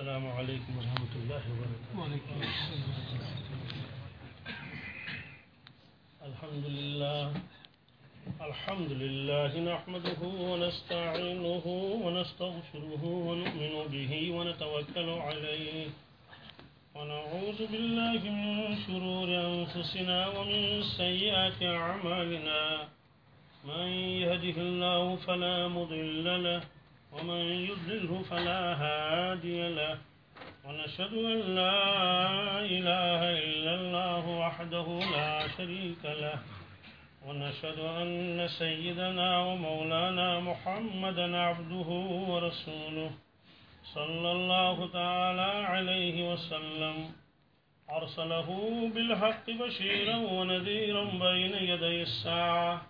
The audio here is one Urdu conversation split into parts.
السلام عليكم ورحمة الله وبركاته. الحمد لله الحمد لله نحمده ونستعينه ونستغفره ونؤمن به ونتوكل عليه. ونعوذ بالله من شرور أنفسنا ومن سيئات أعمالنا. من يهده الله فلا مضل له ومن يضلله فلا هادي له. ونشهد أن لا إله إلا الله وحده لا شريك له. ونشهد أن سيدنا ومولانا محمدا عبده ورسوله صلى الله تعالى عليه وسلم. أرسله بالحق بشيرا ونذيرا بين يدي الساعة.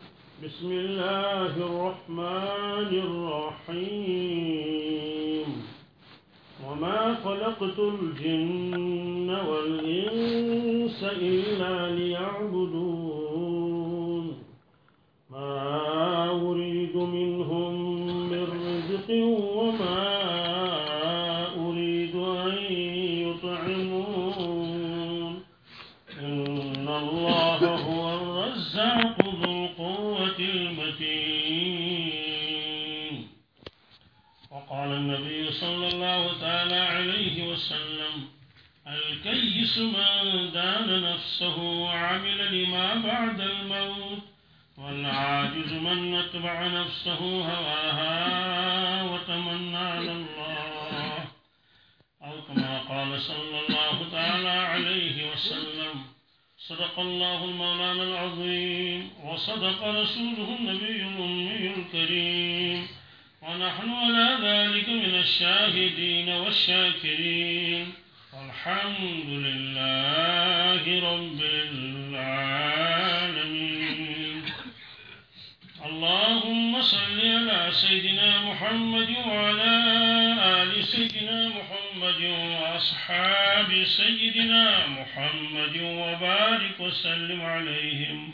بسم الله الرحمن الرحيم. وما خلقت الجن والإنس إلا ليعبدون. الكيس من دان نفسه وعمل لما بعد الموت والعاجز من أتبع نفسه هواها وتمنى على الله. أو كما قال صلى الله تعالى عليه وسلم صدق الله المولانا العظيم وصدق رسوله النبي الأمي الكريم. ونحن على ذلك من الشاهدين والشاكرين. والحمد لله رب العالمين. اللهم صل على سيدنا محمد وعلى آل سيدنا محمد وأصحاب سيدنا محمد وبارك وسلم عليهم.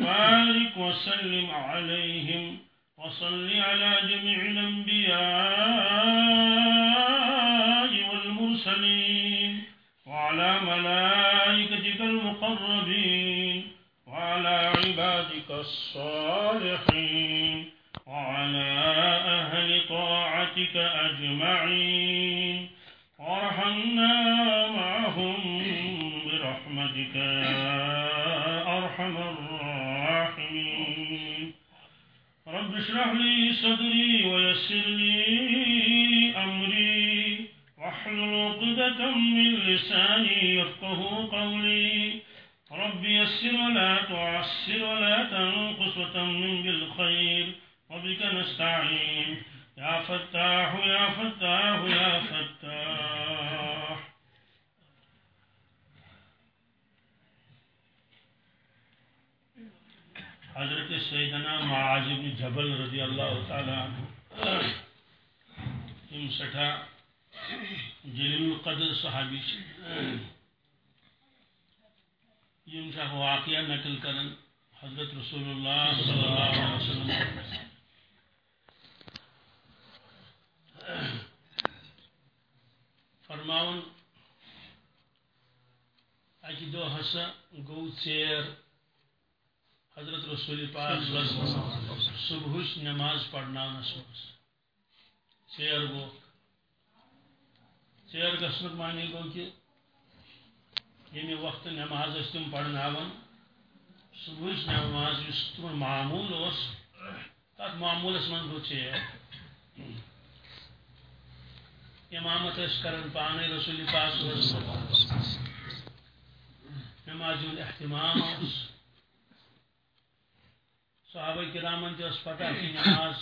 وبارك وسلم عليهم وصل على جميع الأنبياء والمرسلين وعلى ملائكتك المقربين وعلى عبادك الصالحين وعلى أهل طاعتك أجمعين وارحمنا اشرح لي صدري ويسر لي أمري. واحلل عقدة من لساني يفقه قولي. رب يسر ولا تعسر ولا تنقص وتمن بالخير. وبك نستعين. يا فتاح يا فتاح يا فتاح. حضرت سیدنا معاذ بن جبل رضی اللہ تعالی عنہ یم سٹھا جلیل القدر صحابی یم شاہ واقعہ نقل کرن حضرت رسول اللہ صلی اللہ علیہ وسلم۔ فرماون اکی دو ہسا گو ژیر حضرت رسول پاک صلی اللہ علیہ وسلم صبحش نماز پڑھناونس مز ژیر گو۔ ژیر گھنک معنی گو کہ یمہ وقت نماز اس تم پڑھناون صبح نماز اس تم معمول اس تک معمولس من گو ژیر امامت اس کرن پانے رسول پاک صلی اللہ علیہ وسلم۔ نماز احتمام اس صحابہ کرامن تہ پتہ کہ نماز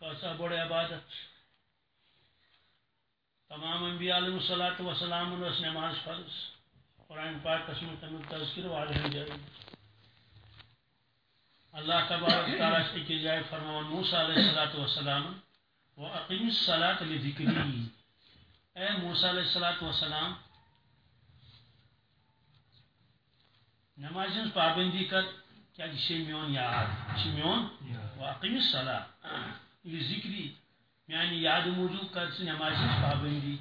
کسا بڑ عبادت تمام انبیاء علیہ الصلوۃ والسلام اس نماز فرض قرآن پاک میں تمیک تذکر واضح جائے اللہ تبارک تعالیٰ سے کی جائے فرمان موسیٰ علیہ الصلوۃ والسلام وَأَقِمِ الصَّلَاةَ لِذِكْرِي اے موسیٰ علیہ الصلوۃ والسلام نماز پابندی کر کیا یہ میون یاد یہ میون وَأَقِمِ الصَّلَاةَ لِذِكْرِي میانی یاد موجود کر سے نماز پابندی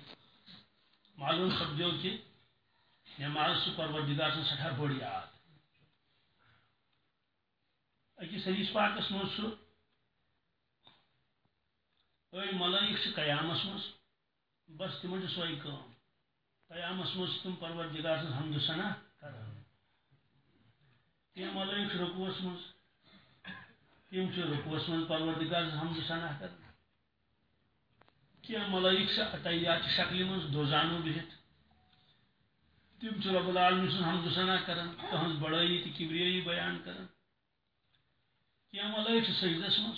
معلوم سپدو کہ نماز سے پروردگار سن سٹھا بڑ یاد اکس حدیث پاکس مز سہ أڑ ملائک قیامس مز بس تمن سوے کام قیامس مز تم پروردگار سن حمد سنا کران تم ملائک رکوس مز تم رکوس مز پروردگار سن حمد سنا کران کی ملائک سے عطیات شکل من دوزانو بہت تم رب العالمین سن حمد سنا کران تہذ بڑائی تو کبریائی بیان کران کی ملائک سجدس من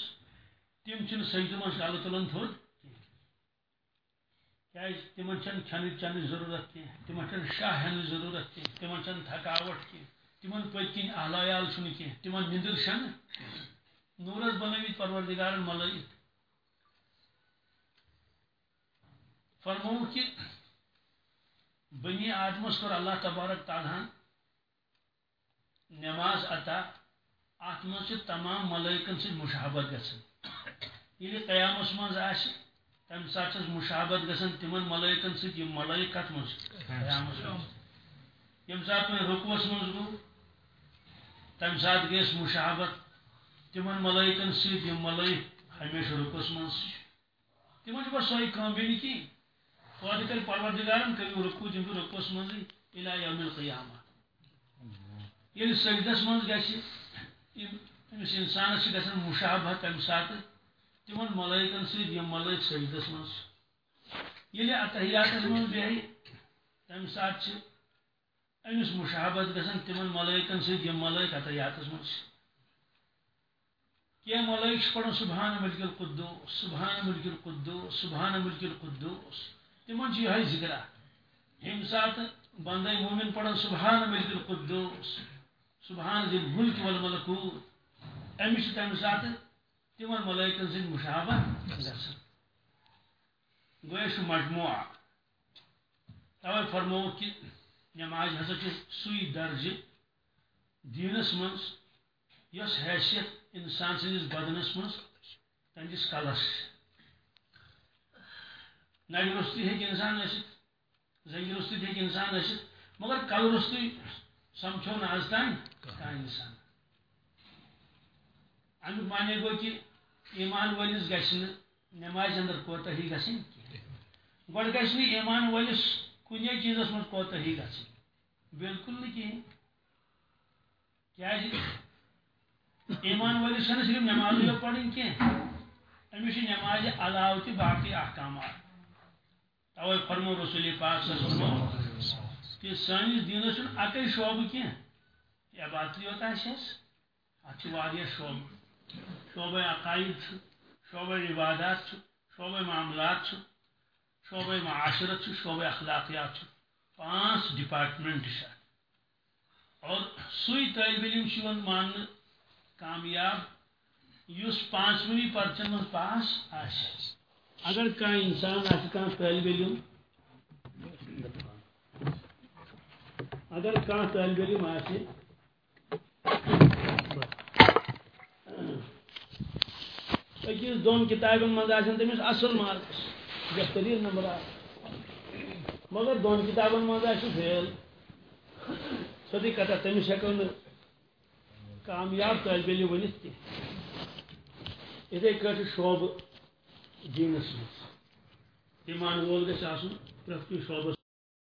تم چھ سجدہ من کل تلان تھوڑ تم کھن چن ضرورت کی تم شاہ ہین ضرورت کی تم تھکاوٹ کی تم پت کن اہلیال کی تم نندر شن نورس بنوت پروردگار ملائک فرمو کہ بنی آدمس کر اللہ تبارک تعالیٰ نماز عطا ات من تمام ملائکن سے مشابت گھن قیامس مز آس تمہ سات مشابت گھن تم ملائکن سی ملائک کت من قیامس یم سات میں رقوس مز گو تمہ سات گیس مشابت تم ملائکن سی ملائک ہمیشہ رقوس من تمہ بس سوئی کام بیٚیہِ نہٕ کِہیٖنۍ توتہِ کر پروردگارن کٔرِو رُکوٗ تِم چھِ رُکوٗس منٛزٕے اِلہ یوم القیامہ ییٚلہِ سجدس منٛز گژھِ أمِس اِنسانس چھِ گژھان مُشابہ تمہِ ساتہٕ تِمن ملٲیکن سۭتۍ یِم ملٲیک سجدس منٛز ییٚلہِ اتحیاتس منٛز بیٚہہِ تمہِ ساتہٕ چھِ أمِس مُشابت گژھان تِمن ملٲیکن سۭتۍ یِم ملٲیک اتحیاتس منٛز چھِ کینٛہہ ملٲیک سبحان ملک القدوس، سبحان ملک القدوس، سبحان ملک القدوس۔ تمن یہ ذکر یم سات بندے مومن پڑھن سبحان ملک القدوس، سبحان ذی الملک والملکوت۔ امس تمہ سات تمن ملائکن سن مشابہ گژھان گویا مجموعہ۔ توے فرمو کہ نماز ہسا سی درجہ دینس من یس حیثیت انسان سندس بدنس من تہندس کلس نڑ روستی ہیٚکہِ انسان ٲسِتھ زنٛگہِ روستی تہِ انسان ٲسِتھ، مگر کل روستی سمکھو نہٕ آز تام کانٛہہ انسان۔ امیُک معنی گوٚو کہِ ایمان وٲلِس گژھِ نہٕ نٮ۪مازِ انٛدر کوتاہی گژھٕنۍ کینٛہہ۔ گۄڈٕ گژھِ نہٕ ایمان وٲلِس کُنے چیٖزس منٛز کوتاہی گژھٕنۍ بالکل نہٕ کِہیٖنۍ۔ کیٛازِ ایمان وٲلِس چھنہٕ صرف نٮ۪مازٕے یوت پرٕنۍ کینٛہہ، أمِس چھِ نٮ۪مازِ علاوٕ تہِ باقٕے احکامات۔ توے فرمو رسول پاک صلی اللہ علیہ وسلم کہ سانس دینس چھُنہٕ اکے شعبہٕ کینٛہہ۔ عبادتٕے یوت آسہِ اَسہِ، اَتھ چھِ واریاہ شعبہٕ۔ شعبے عقاید چھُ عبادات چھُ شعبے معاملات چھُ معاشرت چھُ اخلاقیات چھُ پانٛژھ ڈپارٹمنٹ اور سُے طٲلبِ علم چھُ یِوان ماننہٕ کامیاب یُس پانٛژوٕنی پرچن منٛز پاس آسہِ اگر کان انسان آ طالب علم اگر کان طالب علم آکس دون کتابن مز تمس اصل مارکس۔ بہترین نمبر مگر دون کتابن مز فیل سیدی کتھا تمس ہوں کامیاب طالب علم ورنت کی اتھے کٹ شعبہ دینس مز ایمان وول گھس آسن پرٛٮ۪تھ شعبس